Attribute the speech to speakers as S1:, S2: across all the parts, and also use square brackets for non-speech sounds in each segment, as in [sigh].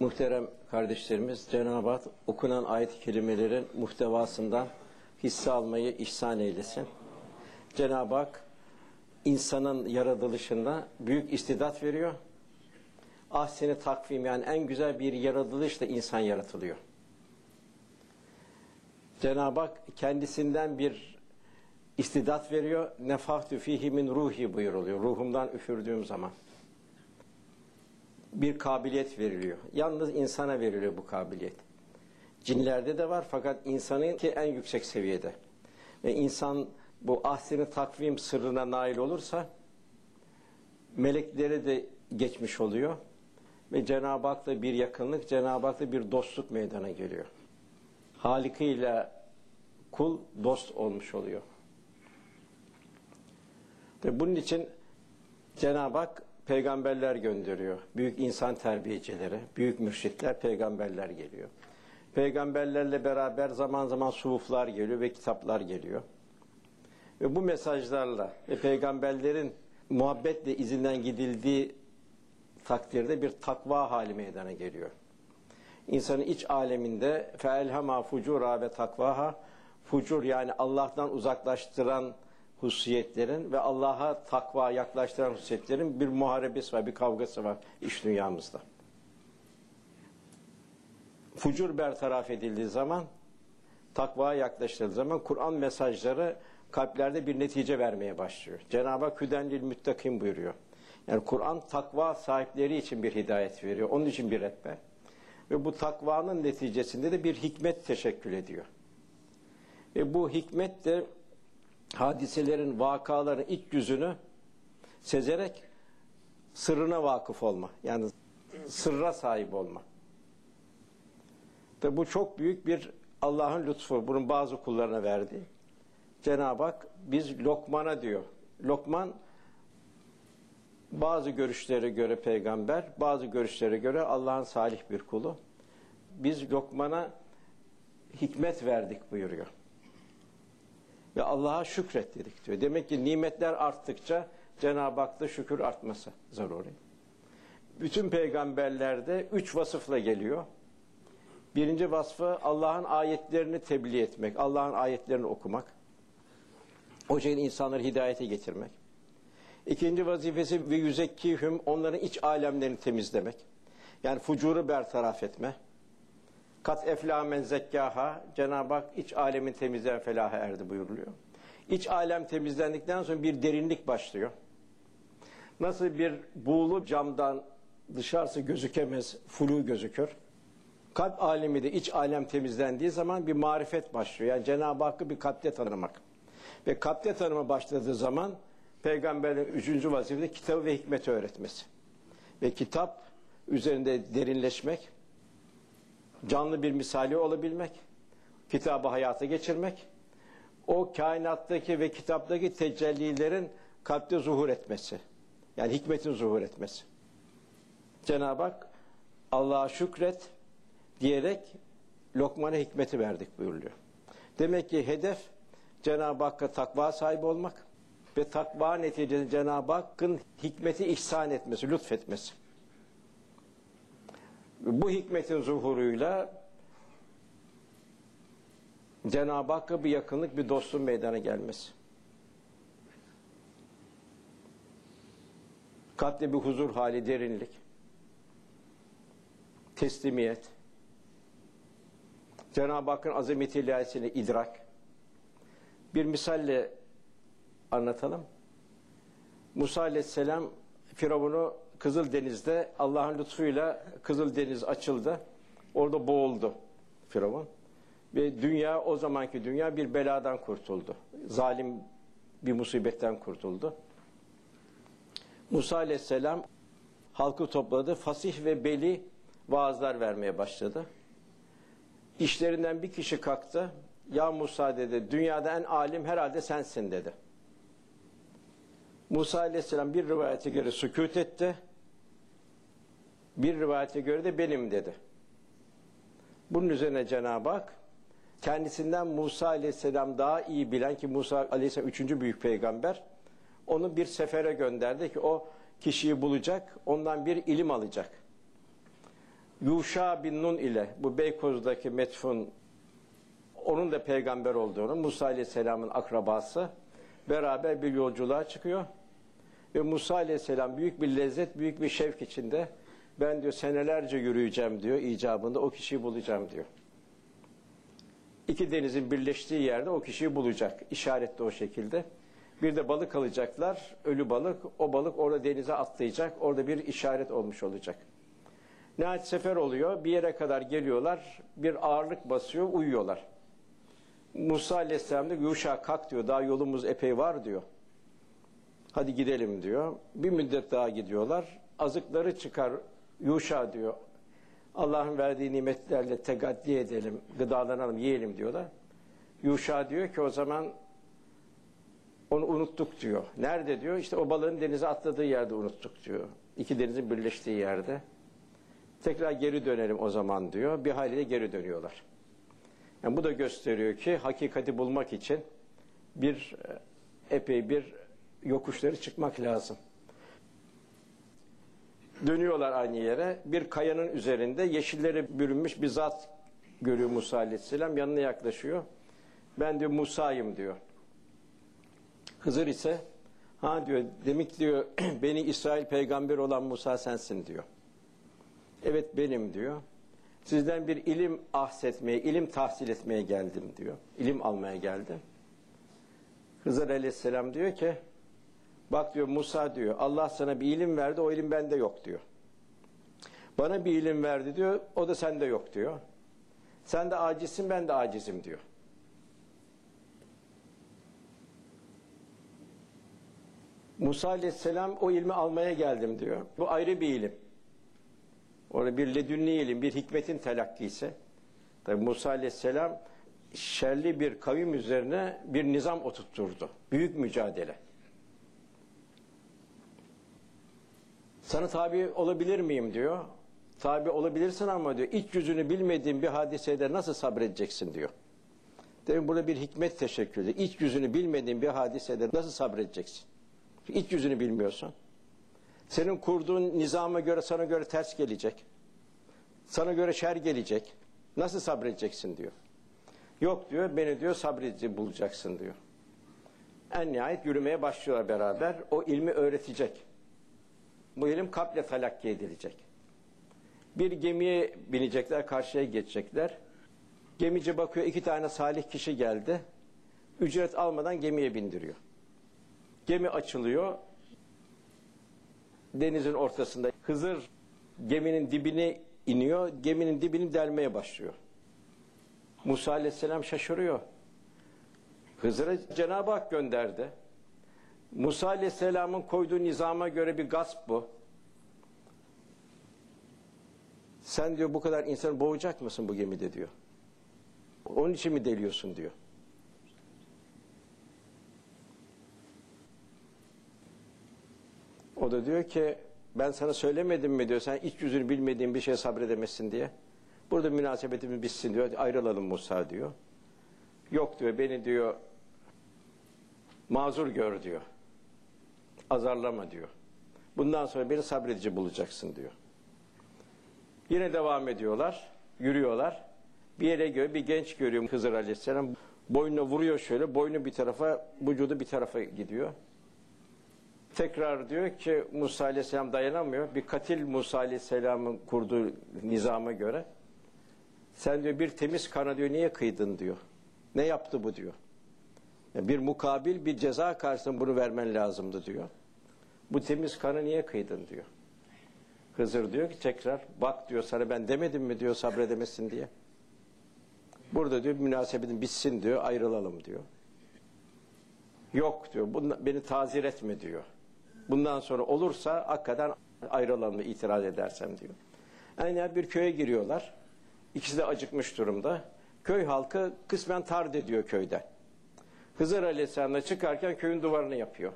S1: Muhterem kardeşlerimiz, Cenab-ı Hak okunan ayet-i kerimelerin muhtevasından hisse almayı ihsan eylesin. Cenab-ı Hak insanın yaratılışında büyük istidat veriyor. Ahseni takvim yani en güzel bir yaratılışla insan yaratılıyor. Cenab-ı Hak kendisinden bir istidat veriyor. Nefahtü fihi ruhi buyuruluyor. Ruhumdan üfürdüğüm zaman. Bir kabiliyet veriliyor. Yalnız insana veriliyor bu kabiliyet. Cinlerde de var fakat insanın ki en yüksek seviyede. Ve insan bu ahseni takvim sırrına nail olursa melekleri de geçmiş oluyor. Ve Cenab-ı Hak'la bir yakınlık, Cenab-ı Hak'la bir dostluk meydana geliyor. Haliki ile kul dost olmuş oluyor. Ve bunun için Cenab-ı Hak peygamberler gönderiyor. Büyük insan terbiyecileri, büyük mürşitler, peygamberler geliyor. Peygamberlerle beraber zaman zaman suhuflar geliyor ve kitaplar geliyor. Ve bu mesajlarla ve peygamberlerin muhabbetle izinden gidildiği takdirde bir takva hali meydana geliyor. İnsanın iç aleminde feelhama fucura ve takvaha fucur yani Allah'tan uzaklaştıran hususiyetlerin ve Allah'a takva yaklaştıran hususiyetlerin bir muharebesi var, bir kavgası var iş dünyamızda. Fucur bertaraf edildiği zaman, takvaya yaklaştırıldığı zaman Kur'an mesajları kalplerde bir netice vermeye başlıyor. Cenab-ı Hak hüdenlil müttakim buyuruyor. Yani Kur'an takva sahipleri için bir hidayet veriyor. Onun için bir rehber. Ve bu takvanın neticesinde de bir hikmet teşekkül ediyor. Ve bu hikmet de hadiselerin, vakaların iç yüzünü sezerek sırrına vakıf olma. Yani sırra sahip olma. Ve bu çok büyük bir Allah'ın lütfu. Bunun bazı kullarına verdiği. Cenab-ı Hak biz Lokman'a diyor. Lokman bazı görüşlere göre peygamber, bazı görüşlere göre Allah'ın salih bir kulu. Biz Lokman'a hikmet verdik buyuruyor. Ve Allah'a şükret dedik diyor. Demek ki nimetler arttıkça Cenab-ı Hak'ta şükür artması zaruri. Bütün peygamberlerde üç vasıfla geliyor. Birinci vasfı Allah'ın ayetlerini tebliğ etmek, Allah'ın ayetlerini okumak. O şekilde insanları hidayete getirmek. İkinci vazifesi ve yüzekkihüm onların iç alemlerini temizlemek. Yani fucuru bertaraf etme. Kat eflamen zekkaha Cenab-ı Hak iç alemin temizleyen felaha erdi buyuruluyor. İç alem temizlendikten sonra bir derinlik başlıyor. Nasıl bir buğulu camdan dışarısı gözükemez, flu gözükür. Kalp alemi de iç alem temizlendiği zaman bir marifet başlıyor. Yani Cenab-ı Hakk'ı bir kalpte tanımak. Ve kalpte tanıma başladığı zaman peygamberin üçüncü vazifesi kitabı ve hikmeti öğretmesi. Ve kitap üzerinde derinleşmek, canlı bir misali olabilmek, kitabı hayata geçirmek, o kainattaki ve kitaptaki tecellilerin kalpte zuhur etmesi. Yani hikmetin zuhur etmesi. Cenab-ı Hak Allah'a şükret diyerek lokmana hikmeti verdik buyuruyor. Demek ki hedef Cenab-ı Hakk'a takva sahibi olmak ve takva neticesinde Cenab-ı Hakk'ın hikmeti ihsan etmesi, lütfetmesi. Bu hikmetin zuhuruyla Cenab-ı Hakk'a bir yakınlık, bir dostluğun meydana gelmesi. Kalpte bir huzur hali, derinlik, teslimiyet, Cenab-ı Hakk'ın azameti ilahiyesini idrak. Bir misalle anlatalım. Musa aleyhisselam Firavun'u Kızıldeniz'de Allah'ın lütfuyla Kızıldeniz açıldı. Orada boğuldu Firavun. Ve dünya o zamanki dünya bir beladan kurtuldu. Zalim bir musibetten kurtuldu. Musa aleyhisselam halkı topladı. Fasih ve beli vaazlar vermeye başladı. İşlerinden bir kişi kalktı. Ya Musa dedi, dünyada en alim herhalde sensin dedi. Musa aleyhisselam bir rivayete göre sükut etti. Bir rivayete göre de benim dedi. Bunun üzerine Cenab-ı Hak kendisinden Musa aleyhisselam daha iyi bilen ki Musa aleyhisselam üçüncü büyük peygamber onu bir sefere gönderdi ki o kişiyi bulacak ondan bir ilim alacak. Yuşa bin Nun ile bu Beykoz'daki Metfun onun da peygamber olduğunu Musa Aleyhisselam'ın akrabası beraber bir yolculuğa çıkıyor. Ve Musa Aleyhisselam büyük bir lezzet, büyük bir şevk içinde ben diyor senelerce yürüyeceğim diyor icabında o kişiyi bulacağım diyor. İki denizin birleştiği yerde o kişiyi bulacak. İşaret de o şekilde. Bir de balık alacaklar, ölü balık. O balık orada denize atlayacak. Orada bir işaret olmuş olacak. Nihayet sefer oluyor. Bir yere kadar geliyorlar. Bir ağırlık basıyor, uyuyorlar. Musa Aleyhisselam diyor, Yuşa kalk diyor. Daha yolumuz epey var diyor. Hadi gidelim diyor. Bir müddet daha gidiyorlar. Azıkları çıkar. Yuşa diyor. Allah'ın verdiği nimetlerle tegaddi edelim, gıdalanalım, yiyelim diyorlar. Yuşa diyor ki o zaman onu unuttuk diyor. Nerede diyor? İşte o balığın denize atladığı yerde unuttuk diyor. İki denizin birleştiği yerde. Tekrar geri dönelim o zaman diyor. Bir haliyle geri dönüyorlar. Yani bu da gösteriyor ki hakikati bulmak için bir epey bir yokuşları çıkmak lazım. Dönüyorlar aynı yere. Bir kayanın üzerinde yeşillere bürünmüş bir zat görüyor Musa Aleyhisselam. Yanına yaklaşıyor. Ben diyor Musa'yım diyor. Hızır ise ha diyor demek diyor [clears throat] beni İsrail peygamber olan Musa sensin diyor. Evet benim diyor. Sizden bir ilim ahsetmeye, ilim tahsil etmeye geldim diyor. İlim almaya geldim. Hızır Aleyhisselam diyor ki Bak diyor Musa diyor Allah sana bir ilim verdi o ilim bende yok diyor. Bana bir ilim verdi diyor o da sende yok diyor. Sen de acizsin ben de acizim diyor. Musa aleyhisselam o ilmi almaya geldim diyor. Bu ayrı bir ilim. Orada bir ledünni ilim, bir hikmetin telakkisi. Tabi Musa aleyhisselam şerli bir kavim üzerine bir nizam oturtturdu. Büyük mücadele. Sana tabi olabilir miyim diyor. Tabi olabilirsin ama diyor iç yüzünü bilmediğin bir hadisede nasıl sabredeceksin diyor. Demin burada bir hikmet teşekkür ediyor. İç yüzünü bilmediğin bir hadisede nasıl sabredeceksin? İç yüzünü bilmiyorsun. Senin kurduğun nizama göre sana göre ters gelecek. Sana göre şer gelecek. Nasıl sabredeceksin diyor. Yok diyor beni diyor sabredici bulacaksın diyor. En nihayet yürümeye başlıyorlar beraber. O ilmi öğretecek. Bu ilim kalple talakki edilecek. Bir gemiye binecekler, karşıya geçecekler. Gemici bakıyor iki tane salih kişi geldi. Ücret almadan gemiye bindiriyor. Gemi açılıyor. Denizin ortasında Hızır geminin dibine iniyor. Geminin dibini delmeye başlıyor. Musa aleyhisselam şaşırıyor. Hızır'ı Cenab-ı Hak gönderdi. Musa Aleyhisselam'ın koyduğu nizama göre bir gasp bu. Sen diyor bu kadar insanı boğacak mısın bu gemide diyor. Onun için mi deliyorsun diyor. O da diyor ki ben sana söylemedim mi diyor sen iç yüzünü bilmediğin bir şeye sabredemezsin diye. Burada münasebetimiz bitsin diyor ayrılalım Musa diyor. Yok diyor beni diyor mazur gör diyor azarlama diyor. Bundan sonra beni sabredici bulacaksın diyor. Yine devam ediyorlar, yürüyorlar. Bir yere göre bir genç görüyor Hızır Aleyhisselam. Boynuna vuruyor şöyle, boynu bir tarafa, vücudu bir tarafa gidiyor. Tekrar diyor ki Musa Aleyhisselam dayanamıyor. Bir katil Musa Aleyhisselam'ın kurduğu nizama göre. Sen diyor bir temiz kana diyor niye kıydın diyor. Ne yaptı bu diyor. Bir mukabil bir ceza karşısında bunu vermen lazımdı diyor. Bu temiz kanı niye kıydın diyor. Hızır diyor ki tekrar bak diyor sana ben demedim mi diyor sabredemesin diye. Burada diyor münasebetin bitsin diyor ayrılalım diyor. Yok diyor bundan, beni tazir etme diyor. Bundan sonra olursa hakikaten ayrılalım itiraz edersem diyor. Yani bir köye giriyorlar. İkisi de acıkmış durumda. Köy halkı kısmen tard ediyor köyde. Hızır Aleyhisselam'la çıkarken köyün duvarını yapıyor.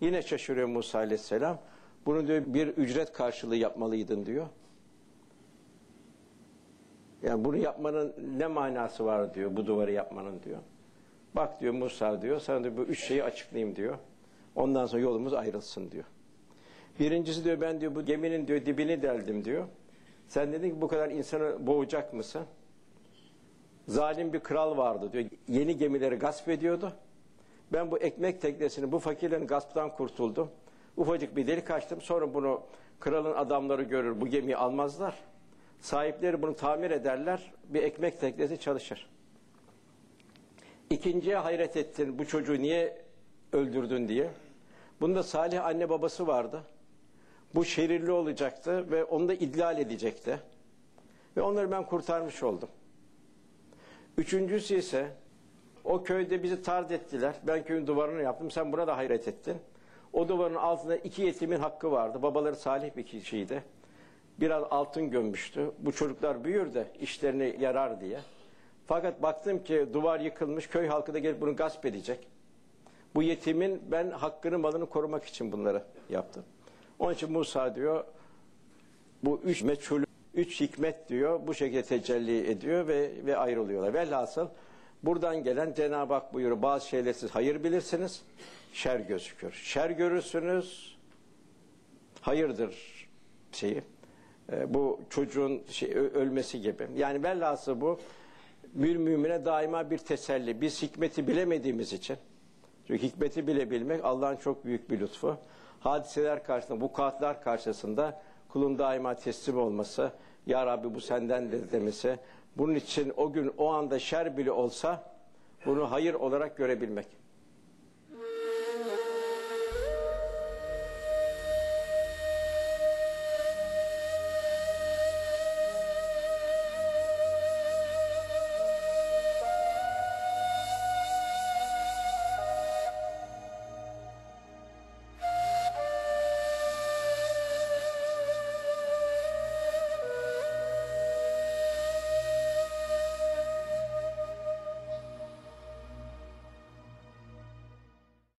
S1: Yine şaşırıyor Musa Aleyhisselam. Bunu diyor bir ücret karşılığı yapmalıydın diyor. Yani bunu yapmanın ne manası var diyor bu duvarı yapmanın diyor. Bak diyor Musa diyor sana diyor bu üç şeyi açıklayayım diyor. Ondan sonra yolumuz ayrılsın diyor. Birincisi diyor ben diyor bu geminin diyor dibini deldim diyor. Sen dedin ki bu kadar insanı boğacak mısın? Zalim bir kral vardı diyor. Yeni gemileri gasp ediyordu. Ben bu ekmek teknesini, bu fakirlerin gasptan kurtuldum. Ufacık bir delik açtım. Sonra bunu kralın adamları görür. Bu gemiyi almazlar. Sahipleri bunu tamir ederler. Bir ekmek teknesi çalışır. İkinciye hayret ettin. Bu çocuğu niye öldürdün diye. Bunda salih anne babası vardı. Bu şerirli olacaktı ve onu da idlal edecekti. Ve onları ben kurtarmış oldum. Üçüncüsü ise o köyde bizi tard ettiler. Ben köyün duvarını yaptım. Sen buna da hayret ettin. O duvarın altında iki yetimin hakkı vardı. Babaları salih bir kişiydi. Biraz altın gömmüştü. Bu çocuklar büyür de işlerine yarar diye. Fakat baktım ki duvar yıkılmış. Köy halkı da gelip bunu gasp edecek. Bu yetimin ben hakkını malını korumak için bunları yaptım. Onun için Musa diyor bu üç meçhul, üç hikmet diyor bu şekilde tecelli ediyor ve, ve ayrılıyorlar. Velhasıl buradan gelen Cenab-ı Hak buyuruyor bazı şeyler siz hayır bilirsiniz, şer gözükür. Şer görürsünüz, hayırdır şeyi. E, bu çocuğun şey, ölmesi gibi. Yani velhasıl bu bir mümine daima bir teselli. Biz hikmeti bilemediğimiz için çünkü hikmeti bile bilmek Allah'ın çok büyük bir lütfu. Hadiseler karşısında, bu vukuatlar karşısında kulun daima teslim olması, Ya Rabbi bu sendendir demesi, bunun için o gün o anda şer bile olsa bunu hayır olarak görebilmek.